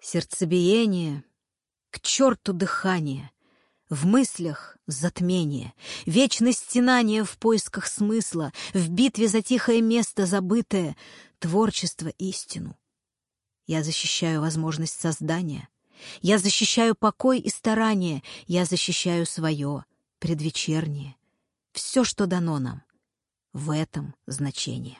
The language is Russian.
Сердцебиение, к черту дыхание, в мыслях затмение, вечное стенание в поисках смысла, в битве за тихое место забытое, творчество истину. Я защищаю возможность создания. Я защищаю покой и старание. Я защищаю свое, предвечернее. Все, что дано нам, в этом значение.